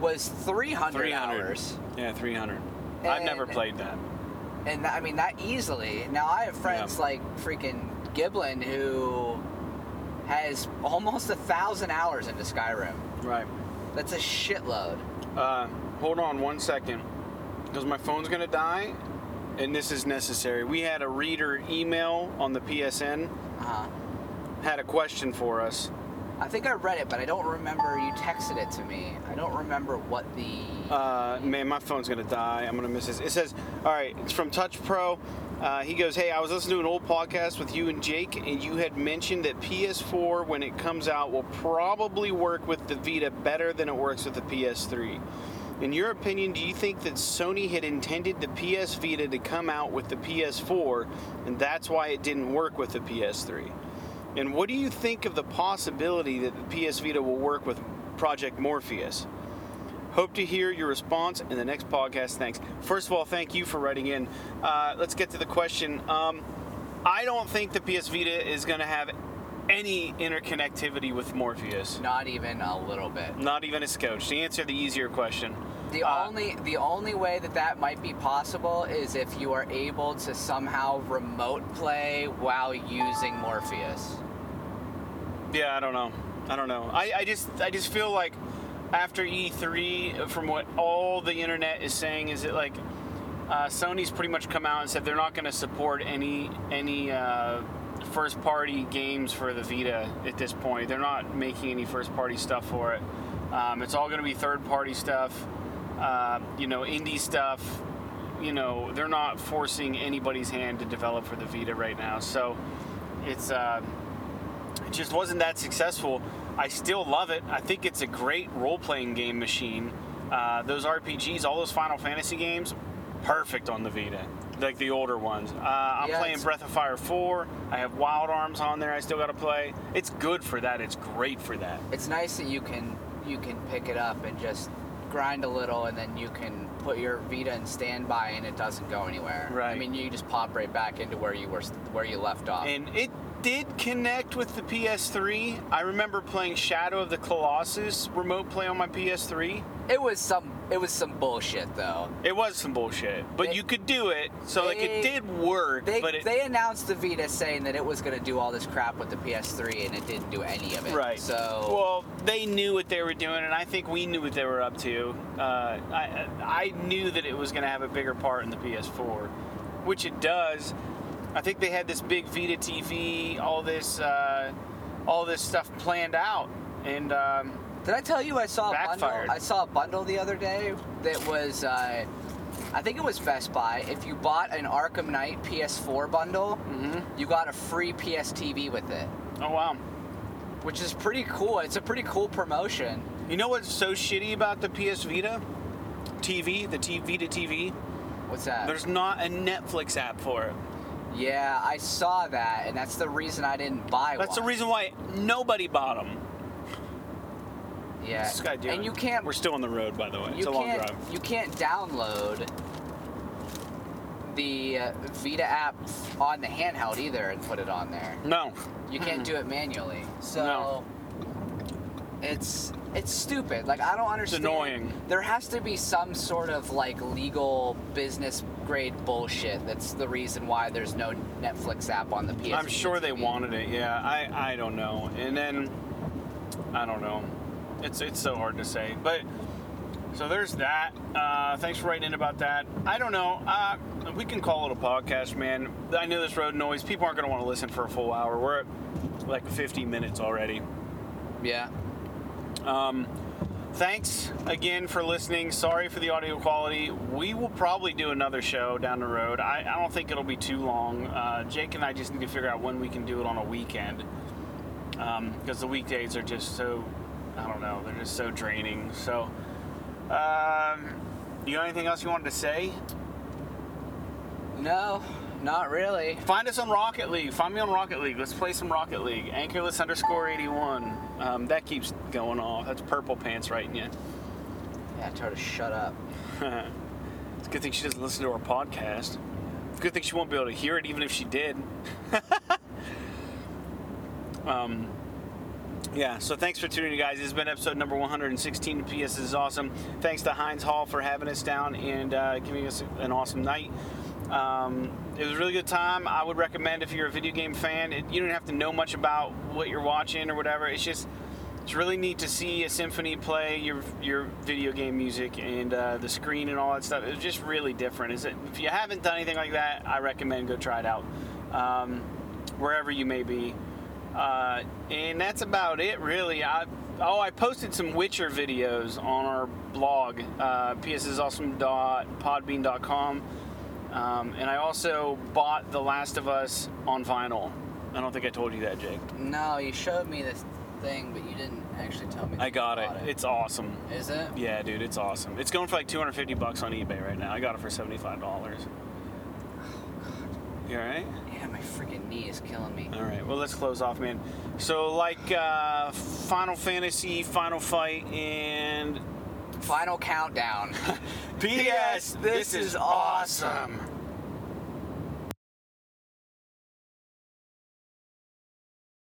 was 300, 300. hours, Yeah, 300. I've never played that. and I mean that easily. Now I have friends Yeah. like freaking Giblin who has almost a thousand hours into Skyrim. Right. That's a shitload. Uh, hold on one second, because my phone's gonna die, and this is necessary. We had a reader email on the PSN, Uh-huh. had a question for us. I think I read it, but I don't remember you texted it to me. I don't remember what the. Uh, man, my phone's gonna die. I'm gonna miss this. It says, all right, it's from Touch Pro. Uh, he goes, hey, I was listening to an old podcast with you and Jake, and you had mentioned that PS4, when it comes out, will probably work with the Vita better than it works with the PS3. In your opinion, do you think that Sony had intended the PS Vita to come out with the PS4, and that's why it didn't work with the PS3? And what do you think of the possibility that the PS Vita will work with Project Morpheus? Hope to hear your response in the next podcast. Thanks. First of all, thank you for writing in. Uh, let's get to the question. Um, I don't think the PS Vita is going to have any interconnectivity with Morpheus. Not even a little bit. Not even a scotch. To answer the easier question, The Uh, only the only way that that might be possible is if you are able to somehow remote play while using Morpheus. yeah, I don't know. I don't know. I, I just I just feel like after E3, from what all the internet is saying, is that like uh, Sony's pretty much come out and said they're not going to support any any uh, first party games for the Vita at this point. They're not making any first party stuff for it. Um, it's all going to be third party stuff, uh, you know, indie stuff. You know, they're not forcing anybody's hand to develop for the Vita right now. So it's uh, it just wasn't that successful. I still love it. I think it's a great role playing game machine. Uh, those RPGs, all those Final Fantasy games, perfect on the Vita, like the older ones. Uh, I'm Yeah, playing Breath of Fire 4. I have Wild Arms on there. I still got to play. It's good for that. It's great for that. It's nice that you can you can pick it up and just grind a little, and then you can put your Vita in standby, and it doesn't go anywhere. Right. I mean, you just pop right back into where you were, where you left off. And it did connect with the PS3. I remember playing Shadow of the Colossus remote play on my PS3. it was some, it was some bullshit though. It was some bullshit, but They- you could do it. So like it did work, They, but it they announced the Vita saying that it was going to do all this crap with the PS3, and it didn't do any of it. Right. So well, they knew what they were doing, and I think we knew what they were up to. Uh, I I knew that it was going to have a bigger part in the PS4, which it does. I think they had this big Vita TV, all this uh, all this stuff planned out, and um, Did I tell you I saw a bundle? I saw a bundle the other day that was, uh, I think it was Best Buy. If you bought an Arkham Knight PS4 bundle, Mm-hmm. you got a free PS TV with it, oh wow. which is pretty cool. It's a pretty cool promotion. You know what's so shitty about the PS Vita TV, the T- Vita TV? What's that? There's not a Netflix app for it. Yeah, I saw that, and that's the reason I didn't buy one. That's the reason why nobody bought them. Yeah, this guy doing? and you can't. We're still on the road, by the way. it's a long can't. drive. You can't download the uh, Vita app on the handheld either and put it on there. No. You can't do it manually. So. No. it's it's stupid. Like I don't understand. It's annoying. There has to be some sort of like legal business grade bullshit that's the reason why there's no Netflix app on the PS. I'm sure they wanted it. Yeah, I I don't know. And then I don't know. It's it's so hard to say. But so there's that. Uh, thanks for writing in about that. I don't know. Uh, we can call it a podcast, man. I know this road noise. People aren't going to want to listen for a full hour. We're at like 50 minutes already. Yeah. Um, thanks again for listening. Sorry for the audio quality. We will probably do another show down the road. I, I don't think it'll be too long. Uh, Jake and I just need to figure out when we can do it on a weekend because the weekdays are just so I don't know. They're just so draining. So, um, you got anything else you wanted to say? No, not really. Find us on Rocket League. Find me on Rocket League. Let's play some Rocket League. Anchorless underscore 81. Um, that keeps going off. That's purple pants writing you. Yeah, I try to shut up. it's a good thing she doesn't listen to our podcast. It's a good thing she won't be able to hear it, even if she did. um, yeah, so thanks for tuning in, guys. This has been episode number 116 PS is awesome. Thanks to Heinz Hall for having us down and uh, giving us an awesome night. Um, it was a really good time. I would recommend if you're a video game fan, it, you don't have to know much about what you're watching or whatever. It's just it's really neat to see a symphony play your your video game music and uh, the screen and all that stuff. It was just really different. Is it? If you haven't done anything like that, I recommend go try it out, um, wherever you may be. Uh, and that's about it, really. I oh, I posted some Witcher videos on our blog, uh, pssawesome.podbean.com, um, and I also bought The Last of Us on vinyl. I don't think I told you that, Jake. No, you showed me this thing, but you didn't actually tell me. I you got it. bought It's awesome. Is it? Yeah, dude, it's awesome. It's going for like 250 bucks on eBay right now. I got it for $75. You all right? Yeah, my freaking knee is killing me. All right. Well, let's close off, man. So, like uh, Final Fantasy, Final Fight, and Final countdown. P.S. this is awesome.